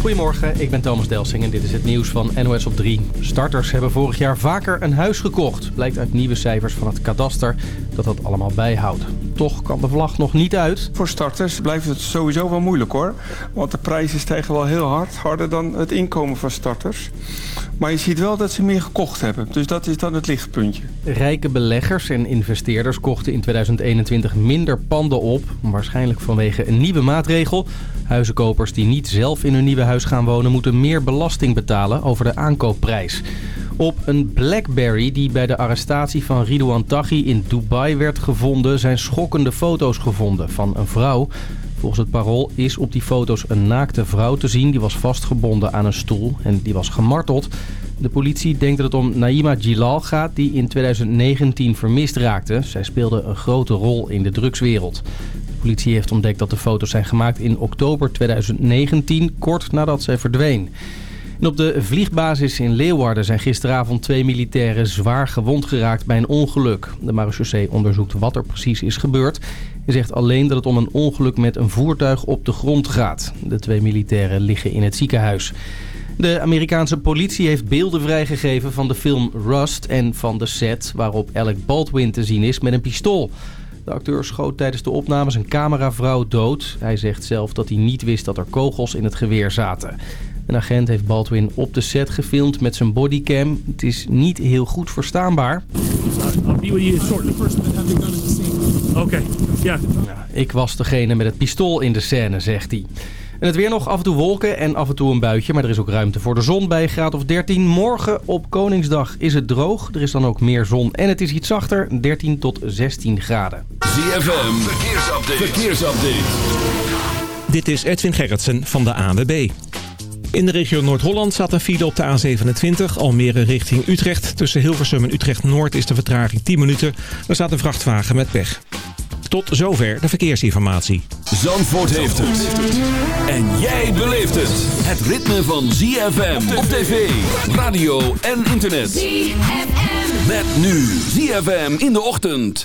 Goedemorgen, ik ben Thomas Delsing en dit is het nieuws van NOS op 3. Starters hebben vorig jaar vaker een huis gekocht. Blijkt uit nieuwe cijfers van het kadaster dat dat allemaal bijhoudt. Toch kan de vlag nog niet uit. Voor starters blijft het sowieso wel moeilijk hoor. Want de prijzen stijgen wel heel hard. Harder dan het inkomen van starters. Maar je ziet wel dat ze meer gekocht hebben. Dus dat is dan het lichtpuntje. Rijke beleggers en investeerders kochten in 2021 minder panden op. Waarschijnlijk vanwege een nieuwe maatregel. Huizenkopers die niet zelf in hun nieuwe huis gaan wonen... moeten meer belasting betalen over de aankoopprijs. Op een Blackberry die bij de arrestatie van Ridouan Taghi in Dubai werd gevonden... zijn schokkende foto's gevonden van een vrouw... Volgens het parool is op die foto's een naakte vrouw te zien. Die was vastgebonden aan een stoel en die was gemarteld. De politie denkt dat het om Naima Gilal gaat die in 2019 vermist raakte. Zij speelde een grote rol in de drugswereld. De politie heeft ontdekt dat de foto's zijn gemaakt in oktober 2019, kort nadat zij verdween. En op de vliegbasis in Leeuwarden zijn gisteravond twee militairen zwaar gewond geraakt bij een ongeluk. De marechaussee onderzoekt wat er precies is gebeurd. Hij zegt alleen dat het om een ongeluk met een voertuig op de grond gaat. De twee militairen liggen in het ziekenhuis. De Amerikaanse politie heeft beelden vrijgegeven van de film Rust en van de set waarop Alec Baldwin te zien is met een pistool. De acteur schoot tijdens de opnames een cameravrouw dood. Hij zegt zelf dat hij niet wist dat er kogels in het geweer zaten. Een agent heeft Baldwin op de set gefilmd met zijn bodycam. Het is niet heel goed verstaanbaar. Oké, ja. Ik was degene met het pistool in de scène, zegt hij. En het weer nog af en toe wolken en af en toe een buitje. Maar er is ook ruimte voor de zon bij een graad of 13. Morgen op Koningsdag is het droog. Er is dan ook meer zon en het is iets zachter. 13 tot 16 graden. ZFM, verkeersupdate. verkeersupdate. Dit is Edwin Gerritsen van de ANWB. In de regio Noord-Holland staat een file op de A27, Almere richting Utrecht. Tussen Hilversum en Utrecht-Noord is de vertraging 10 minuten. Er staat een vrachtwagen met pech. Tot zover de verkeersinformatie. Zandvoort heeft het. En jij beleeft het. Het ritme van ZFM op tv, radio en internet. ZFM. Met nu ZFM in de ochtend.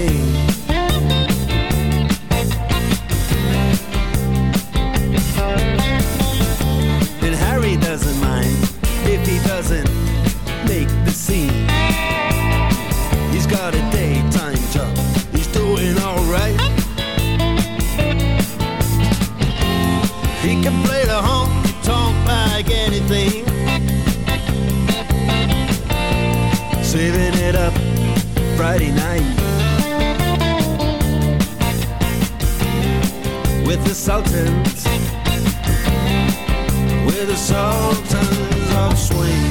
Friday night with the Sultans, with the Sultans of Swing.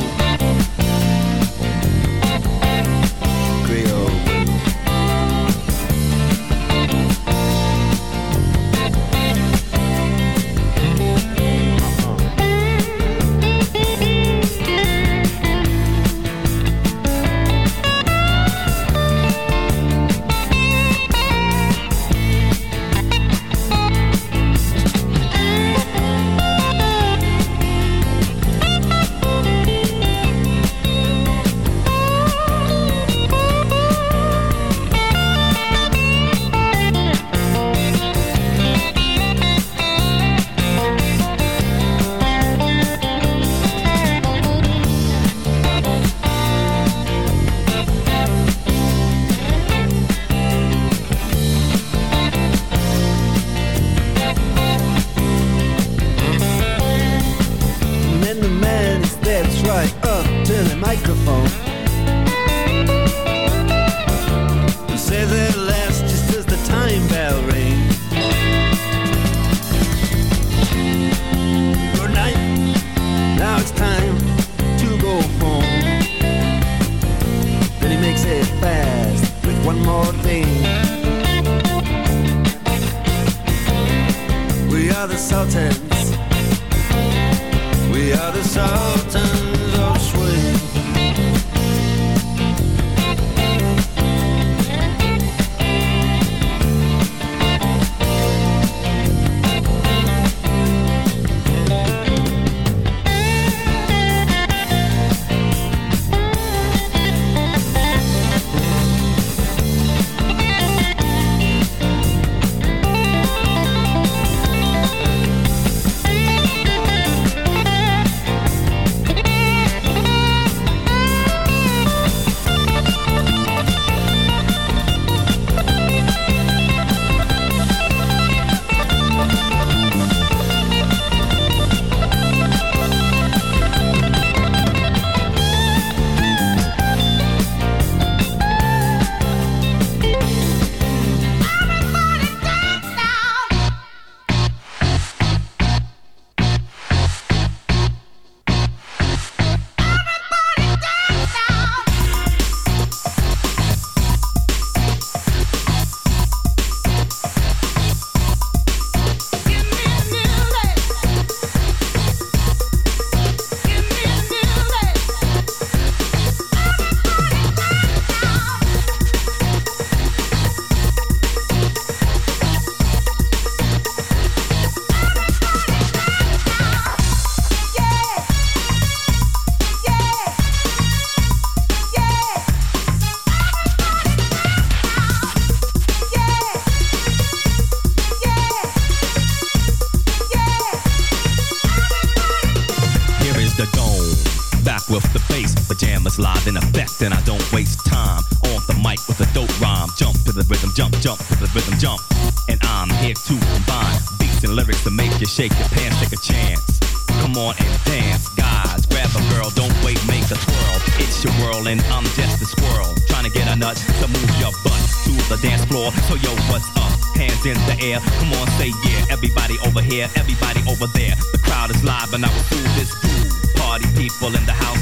Come on, say yeah. Everybody over here, everybody over there. The crowd is live, and I will do this. Party people in the house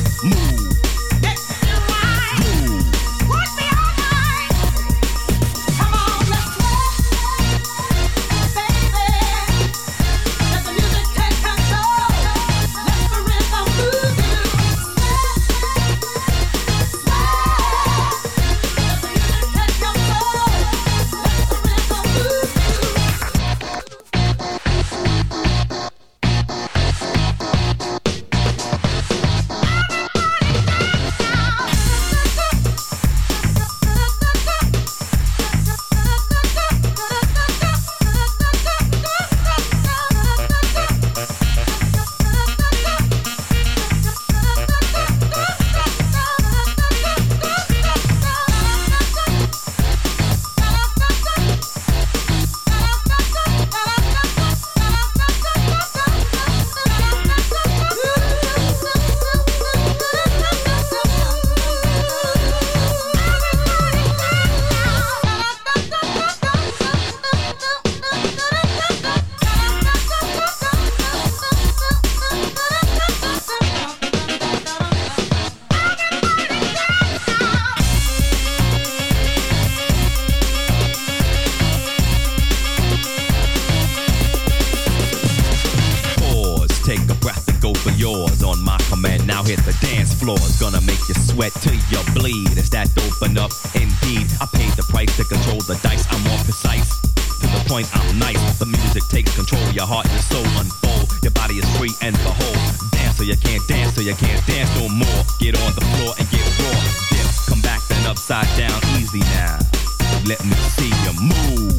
Move.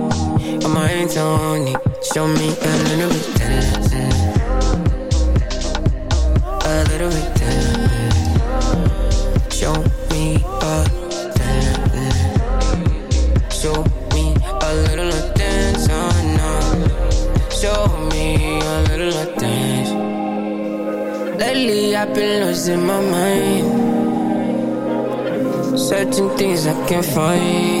My on it, show me a little bit dancing, a little bit dancing. Show me a dancing, show me a little attention oh, now. Show me a little attention. Lately I've been losing my mind. Certain things I can't find.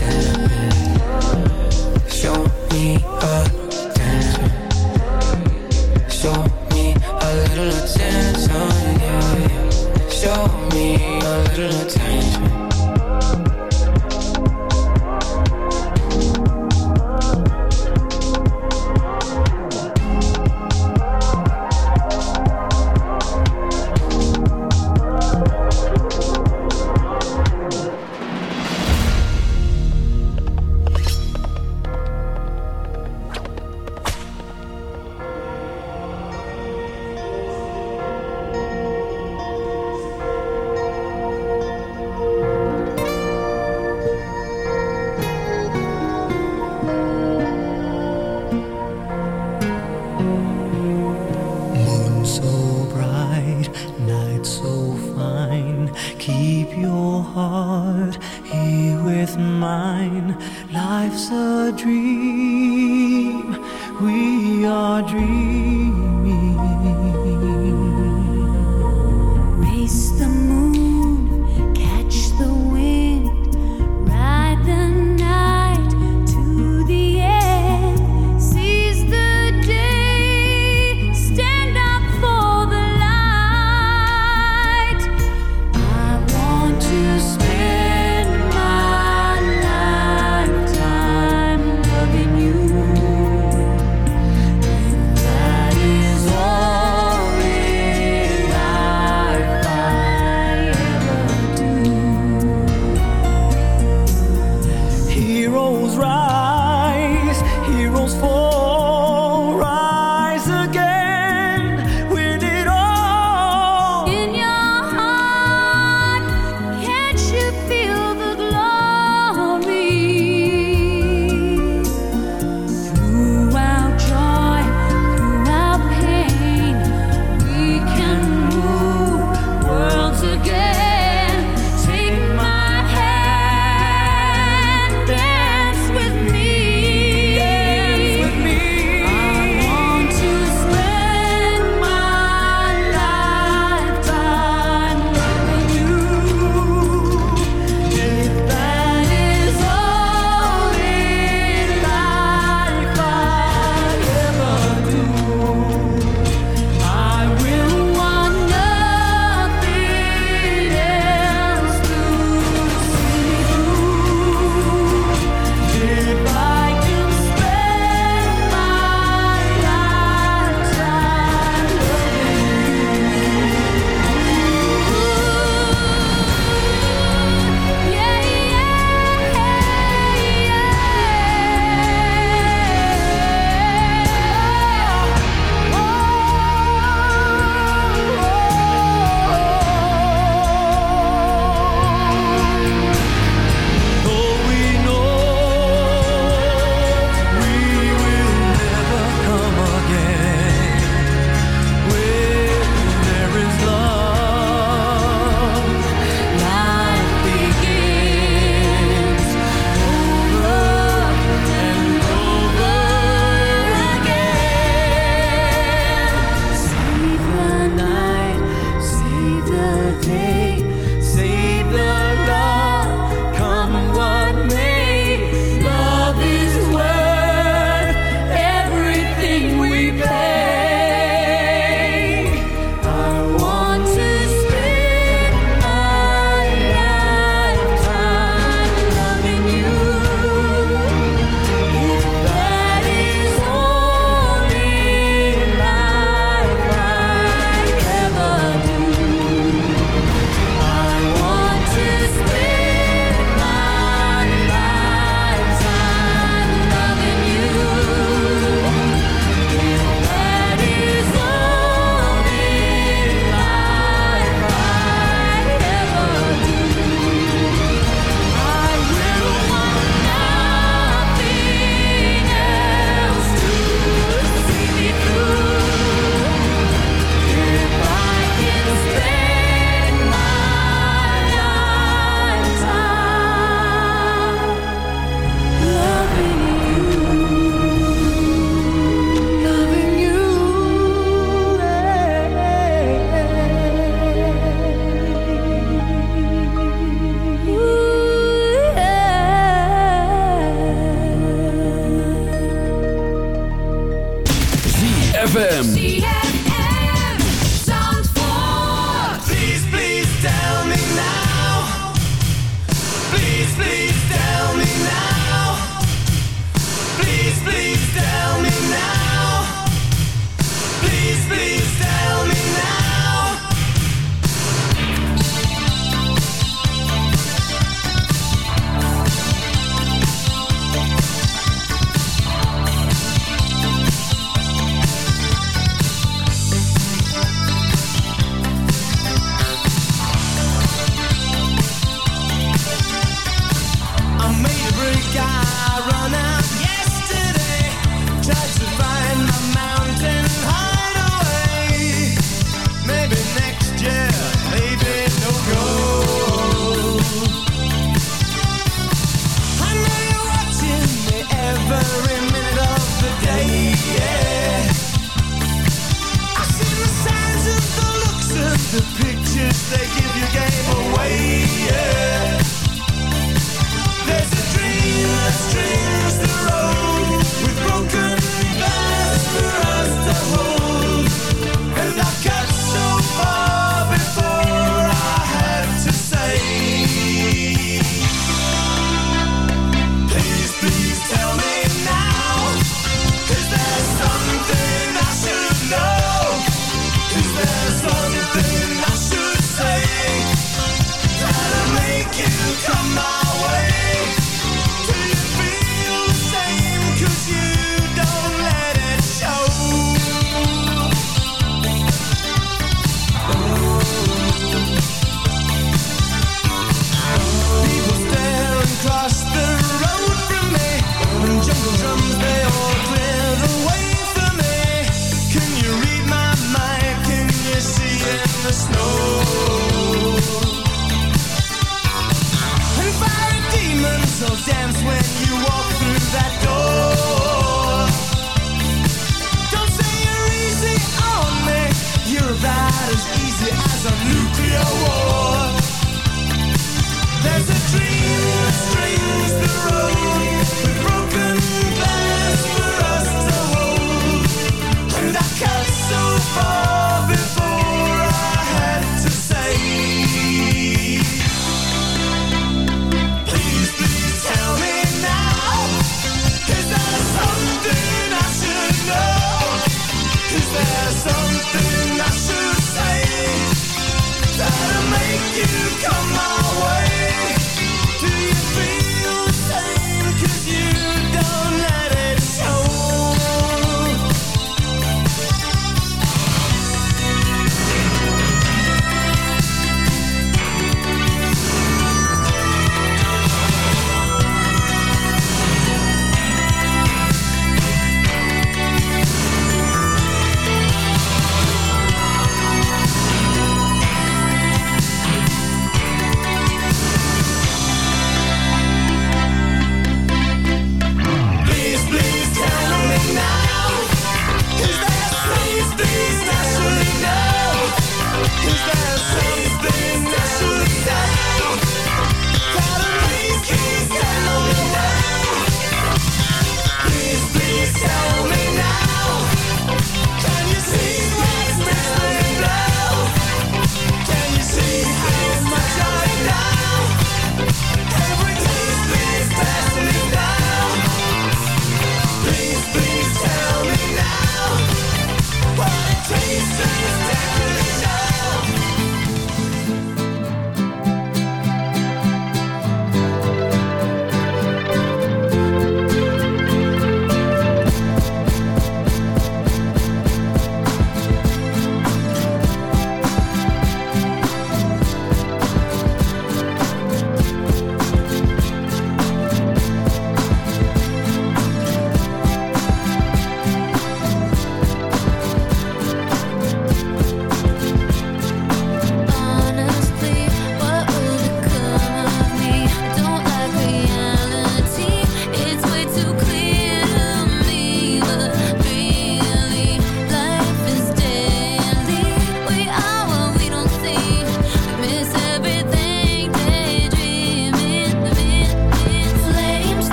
through time